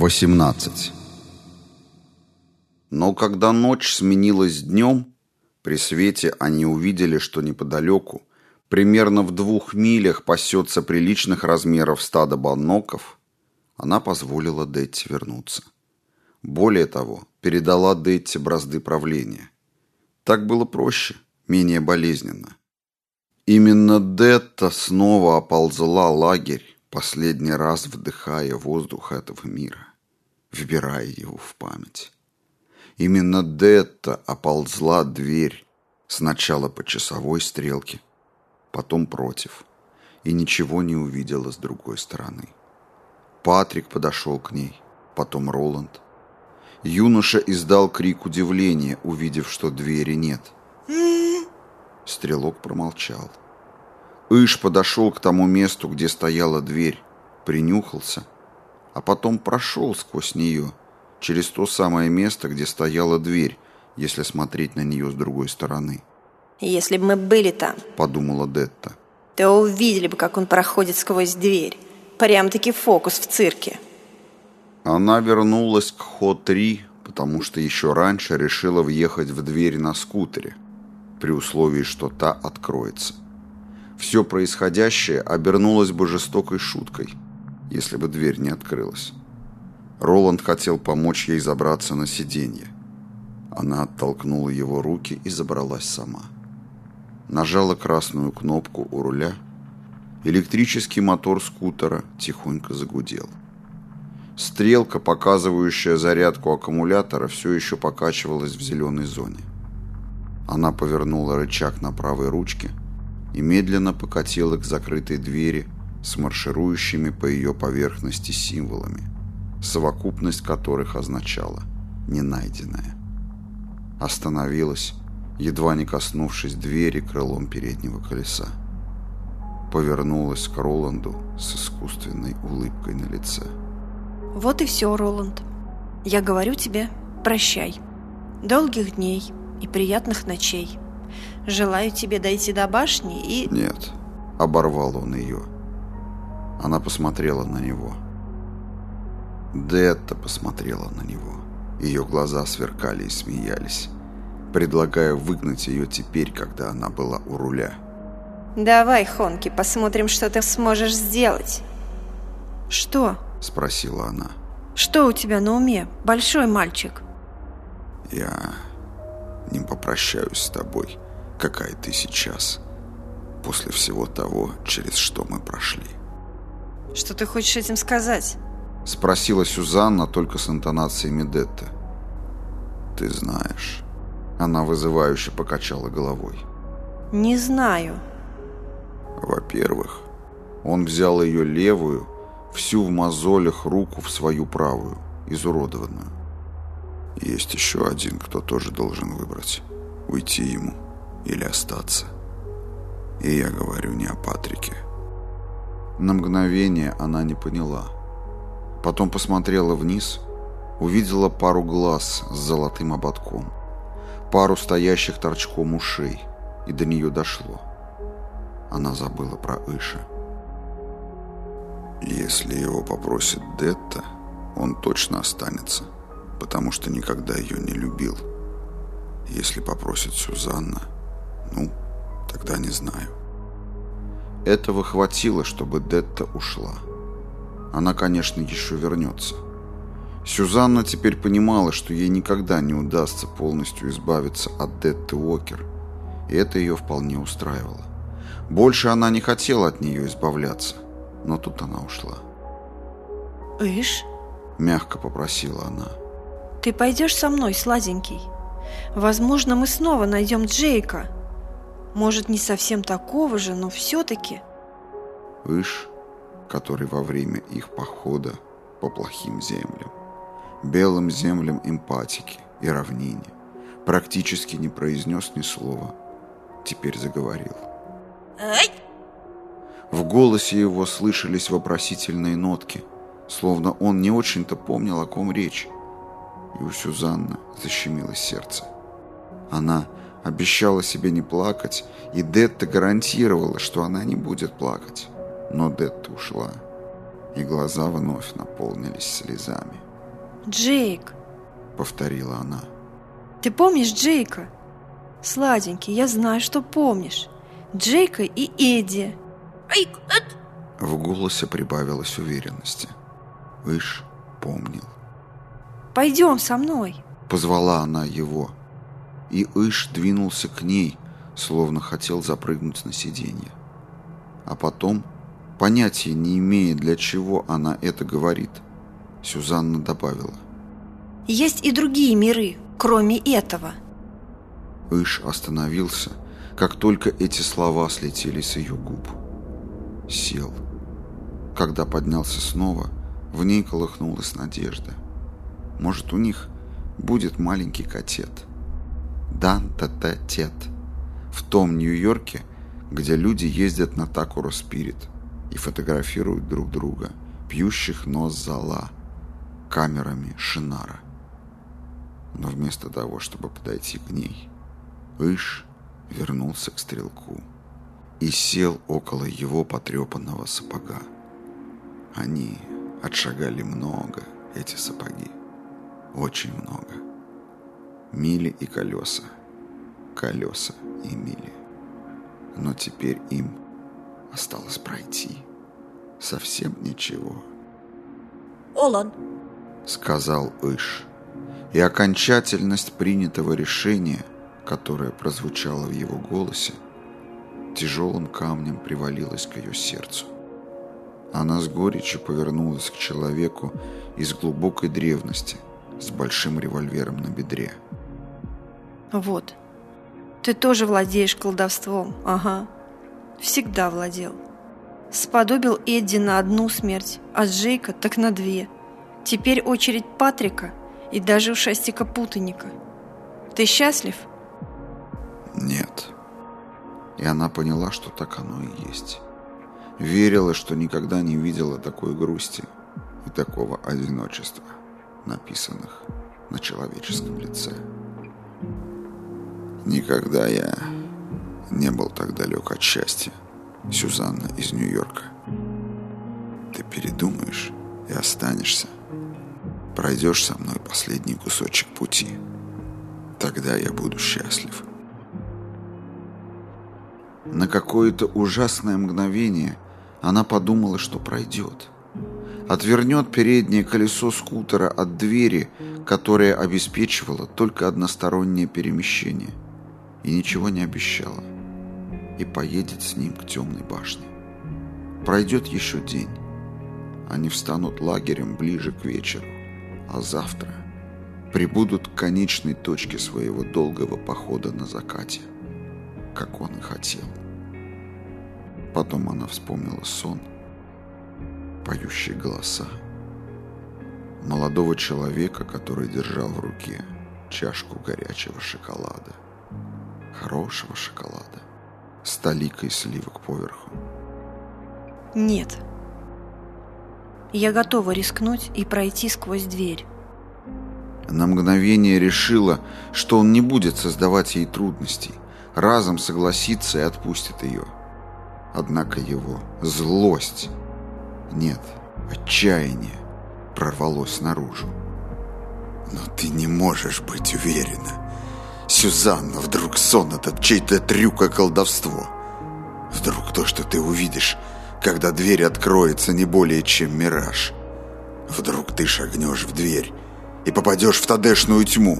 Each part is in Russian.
18. Но когда ночь сменилась днем, при свете они увидели, что неподалеку, примерно в двух милях пасется приличных размеров стадо банноков, она позволила Детти вернуться. Более того, передала Детти бразды правления. Так было проще, менее болезненно. Именно Детта снова оползла лагерь, последний раз вдыхая воздух этого мира, вбирая его в память. Именно Детта оползла дверь, сначала по часовой стрелке, потом против, и ничего не увидела с другой стороны. Патрик подошел к ней, потом Роланд. Юноша издал крик удивления, увидев, что двери нет. Стрелок промолчал. Иш подошел к тому месту, где стояла дверь, принюхался, а потом прошел сквозь нее, через то самое место, где стояла дверь, если смотреть на нее с другой стороны. «Если бы мы были там», — подумала Детта, — «то увидели бы, как он проходит сквозь дверь. Прям-таки фокус в цирке». Она вернулась к Хо-3, потому что еще раньше решила въехать в дверь на скутере, при условии, что та откроется. Все происходящее обернулось бы жестокой шуткой, если бы дверь не открылась. Роланд хотел помочь ей забраться на сиденье. Она оттолкнула его руки и забралась сама. Нажала красную кнопку у руля. Электрический мотор скутера тихонько загудел. Стрелка, показывающая зарядку аккумулятора, все еще покачивалась в зеленой зоне. Она повернула рычаг на правой ручке – и медленно покатила к закрытой двери с марширующими по ее поверхности символами, совокупность которых означала «ненайденная». Остановилась, едва не коснувшись двери крылом переднего колеса. Повернулась к Роланду с искусственной улыбкой на лице. «Вот и все, Роланд. Я говорю тебе, прощай. Долгих дней и приятных ночей». Желаю тебе дойти до башни и...» «Нет», — оборвал он ее. Она посмотрела на него. Детта посмотрела на него. Ее глаза сверкали и смеялись, предлагая выгнать ее теперь, когда она была у руля. «Давай, Хонки, посмотрим, что ты сможешь сделать». «Что?» – спросила она. «Что у тебя на уме, большой мальчик?» «Я не попрощаюсь с тобой», какая ты сейчас, после всего того, через что мы прошли. Что ты хочешь этим сказать? Спросила Сюзанна только с интонацией Медетта. Ты знаешь. Она вызывающе покачала головой. Не знаю. Во-первых, он взял ее левую, всю в мозолях руку в свою правую, изуродованную. Есть еще один, кто тоже должен выбрать. Уйти ему или остаться. И я говорю не о Патрике. На мгновение она не поняла. Потом посмотрела вниз, увидела пару глаз с золотым ободком, пару стоящих торчком ушей, и до нее дошло. Она забыла про Иша. Если его попросит Детта, он точно останется, потому что никогда ее не любил. Если попросит Сюзанна, ну, тогда не знаю. Этого хватило, чтобы Детта ушла. Она, конечно, еще вернется. Сюзанна теперь понимала, что ей никогда не удастся полностью избавиться от Детты Уокер, и это ее вполне устраивало. Больше она не хотела от нее избавляться, но тут она ушла. «Ишь?» – мягко попросила она. «Ты пойдешь со мной, сладенький? Возможно, мы снова найдем Джейка». Может, не совсем такого же, но все-таки. Иш, который во время их похода по плохим землям, белым землям эмпатики и равнине, практически не произнес ни слова, теперь заговорил. Ай! В голосе его слышались вопросительные нотки, словно он не очень-то помнил, о ком речь. И у Сюзанны защемилось сердце. Она Обещала себе не плакать, и Детта гарантировала, что она не будет плакать. Но Детта ушла, и глаза вновь наполнились слезами. Джейк, повторила она. Ты помнишь Джейка? Сладенький, я знаю, что помнишь. Джейка и Эдди. В голосе прибавилось уверенности. Иш помнил. Пойдем со мной. Позвала она его. И Иш двинулся к ней, словно хотел запрыгнуть на сиденье. А потом, понятия не имея, для чего она это говорит, Сюзанна добавила. Есть и другие миры, кроме этого. Иш остановился, как только эти слова слетели с ее губ. Сел. Когда поднялся снова, в ней колыхнулась надежда. Может, у них будет маленький котет. Дан-та-та-тет. В том Нью-Йорке, где люди ездят на Такуро Спирит и фотографируют друг друга, пьющих нос зала, камерами Шинара. Но вместо того, чтобы подойти к ней, Иш вернулся к стрелку и сел около его потрепанного сапога. Они отшагали много, эти сапоги. Очень много. Мили и колеса. Колеса и мили. Но теперь им осталось пройти. Совсем ничего. Олан, сказал Иш. И окончательность принятого решения, которое прозвучало в его голосе, тяжелым камнем привалилась к ее сердцу. Она с горечью повернулась к человеку из глубокой древности с большим револьвером на бедре. Вот. Ты тоже владеешь колдовством, ага. Всегда владел. Сподобил Эдди на одну смерть, а Джейка так на две. Теперь очередь Патрика и даже ушастика путаника. Ты счастлив? Нет. И она поняла, что так оно и есть. Верила, что никогда не видела такой грусти и такого одиночества, написанных на человеческом лице. Никогда я не был так далек от счастья, Сюзанна из Нью-Йорка. Ты передумаешь и останешься. Пройдешь со мной последний кусочек пути. Тогда я буду счастлив. На какое-то ужасное мгновение она подумала, что пройдет. Отвернет переднее колесо скутера от двери, которая обеспечивала только одностороннее перемещение, и ничего не обещала, и поедет с ним к темной башне. Пройдет еще день. Они встанут лагерем ближе к вечеру, а завтра прибудут к конечной точке своего долгого похода на закате, как он и хотел. Потом она вспомнила сон, поющие голоса, молодого человека, который держал в руке чашку горячего шоколада, хорошего шоколада, с толикой сливок поверху. Нет. Я готова рискнуть и пройти сквозь дверь. На мгновение решила, что он не будет создавать ей трудностей, разом согласится и отпустит ее. — Однако его злость, нет, отчаяние прорвалось наружу. Но ты не можешь быть уверена. Сюзанна, вдруг сон этот чей-то трюк и колдовство. Вдруг то, что ты увидишь, когда дверь откроется, не более чем мираж. Вдруг ты шагнешь в дверь и попадешь в тадешную тьму.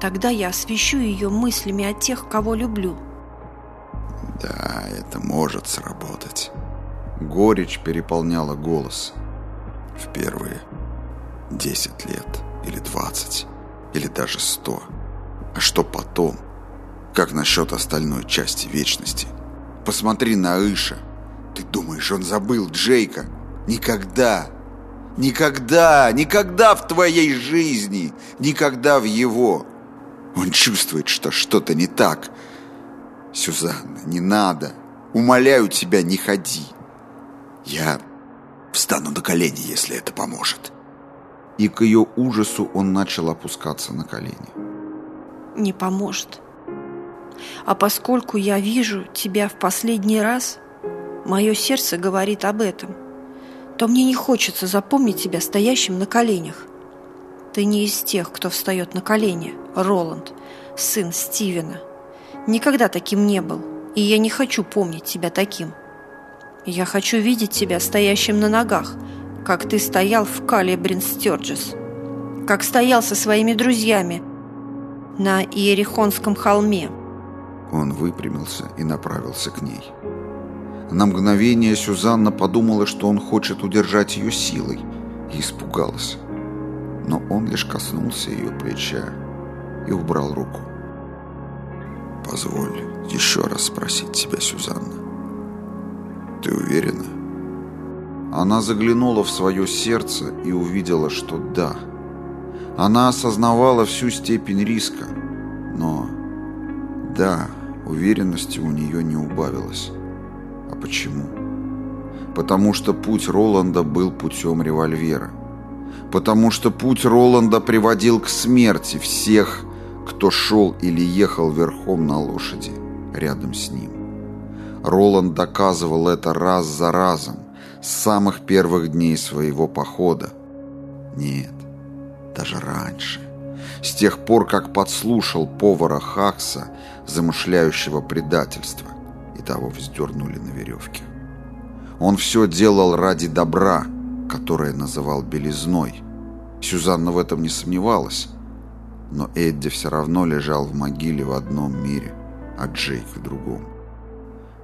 Тогда я освещу ее мыслями о тех, кого люблю. Да, это может сработать. Горечь переполняла голос. В первые десять лет, или двадцать, или даже сто. А что потом? Как насчет остальной части вечности? Посмотри на Иша. Ты думаешь, он забыл Джейка? Никогда! Никогда! Никогда в твоей жизни! Никогда в его! Он чувствует, что что-то не так – Сюзанна, не надо. Умоляю тебя, не ходи. Я встану на колени, если это поможет. И к ее ужасу он начал опускаться на колени. Не поможет. А поскольку я вижу тебя в последний раз, мое сердце говорит об этом, то мне не хочется запомнить тебя стоящим на коленях. Ты не из тех, кто встает на колени, Роланд, сын Стивена. Никогда таким не был, и я не хочу помнить тебя таким. Я хочу видеть тебя стоящим на ногах, как ты стоял в Кале Бринстерджес, как стоял со своими друзьями на Иерихонском холме. Он выпрямился и направился к ней. На мгновение Сюзанна подумала, что он хочет удержать ее силой, и испугалась. Но он лишь коснулся ее плеча и убрал руку. «Позволь еще раз спросить тебя, Сюзанна. Ты уверена?» Она заглянула в свое сердце и увидела, что да. Она осознавала всю степень риска, но да, уверенности у нее не убавилось. А почему? Потому что путь Роланда был путем револьвера. Потому что путь Роланда приводил к смерти всех, кто шел или ехал верхом на лошади рядом с ним. Роланд доказывал это раз за разом, с самых первых дней своего похода. Нет, даже раньше. С тех пор, как подслушал повара Хакса, замышляющего предательство, и того вздернули на веревке. Он все делал ради добра, которое называл белизной. Сюзанна в этом не сомневалась, но Эдди все равно лежал в могиле в одном мире, а Джейк в другом.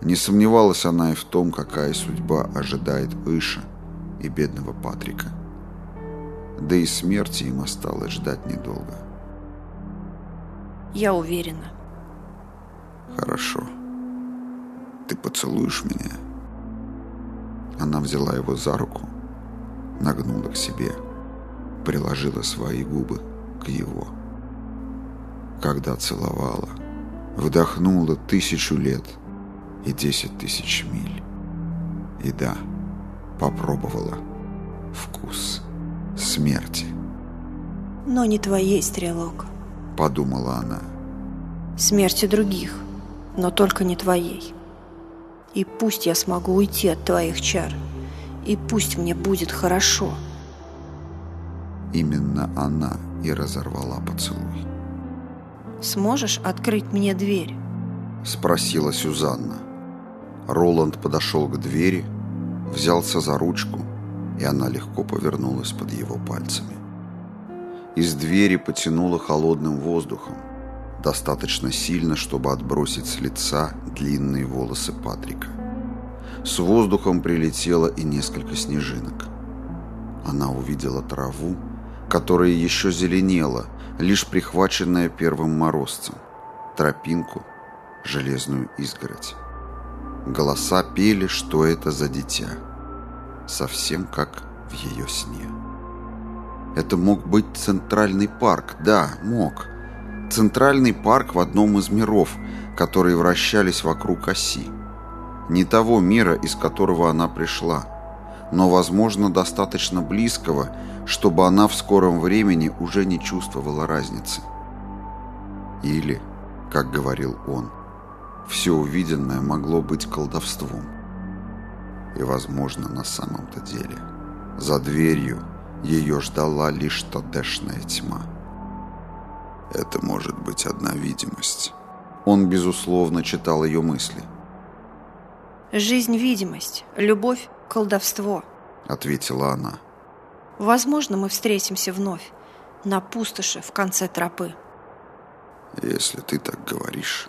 Не сомневалась она и в том, какая судьба ожидает Иша и бедного Патрика. Да и смерти им осталось ждать недолго. Я уверена. Хорошо. Ты поцелуешь меня? Она взяла его за руку, нагнула к себе, приложила свои губы к его. Когда целовала, вдохнула тысячу лет – и десять тысяч миль. И да, попробовала вкус смерти. Но не твоей, Стрелок, подумала она. Смерти других, но только не твоей. И пусть я смогу уйти от твоих чар, и пусть мне будет хорошо. Именно она и разорвала поцелуй. «Сможешь открыть мне дверь?» Спросила Сюзанна. Роланд подошел к двери, взялся за ручку, и она легко повернулась под его пальцами. Из двери потянуло холодным воздухом, достаточно сильно, чтобы отбросить с лица длинные волосы Патрика. С воздухом прилетело и несколько снежинок. Она увидела траву, которая еще зеленела, лишь прихваченная первым морозцем, тропинку, железную изгородь. Голоса пели, что это за дитя. Совсем как в ее сне. Это мог быть Центральный парк. Да, мог. Центральный парк в одном из миров, которые вращались вокруг оси. Не того мира, из которого она пришла, но, возможно, достаточно близкого, чтобы она в скором времени уже не чувствовала разницы. Или, как говорил он, все увиденное могло быть колдовством. И, возможно, на самом-то деле, за дверью ее ждала лишь тодешная тьма. Это может быть одна видимость. Он, безусловно, читал ее мысли. «Жизнь – видимость, любовь – колдовство», – ответила она. «Возможно, мы встретимся вновь, на пустоши в конце тропы». «Если ты так говоришь...»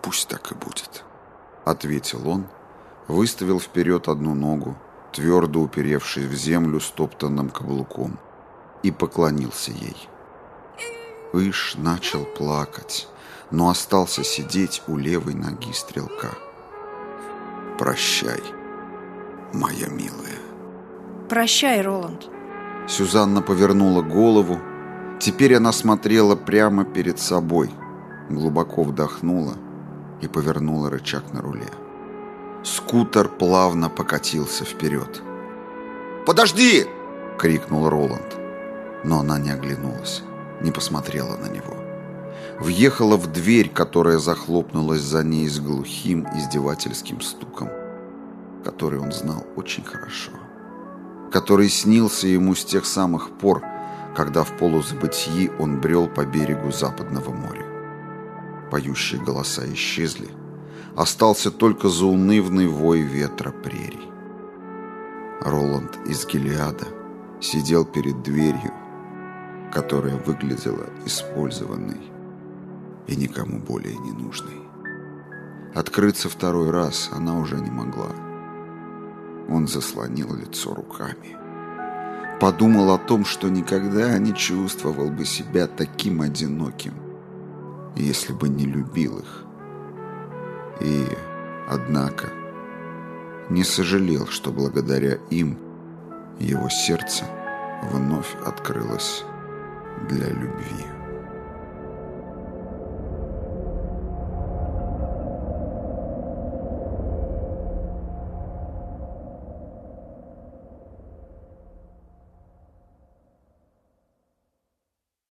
«Пусть так и будет», — ответил он, выставил вперед одну ногу, твердо уперевшись в землю стоптанным каблуком, и поклонился ей. Иш начал плакать, но остался сидеть у левой ноги стрелка. «Прощай, моя милая». «Прощай, Роланд». Сюзанна повернула голову. Теперь она смотрела прямо перед собой, глубоко вдохнула и повернула рычаг на руле. Скутер плавно покатился вперед. «Подожди!» — крикнул Роланд. Но она не оглянулась, не посмотрела на него. Въехала в дверь, которая захлопнулась за ней с глухим издевательским стуком, который он знал очень хорошо, который снился ему с тех самых пор, когда в полузабытии он брел по берегу Западного моря. Поющие голоса исчезли, остался только заунывный вой ветра прерий. Роланд из Гелиада сидел перед дверью, которая выглядела использованной и никому более не нужной. Открыться второй раз она уже не могла. Он заслонил лицо руками. Подумал о том, что никогда не чувствовал бы себя таким одиноким, если бы не любил их. И, однако, не сожалел, что благодаря им его сердце вновь открылось для любви.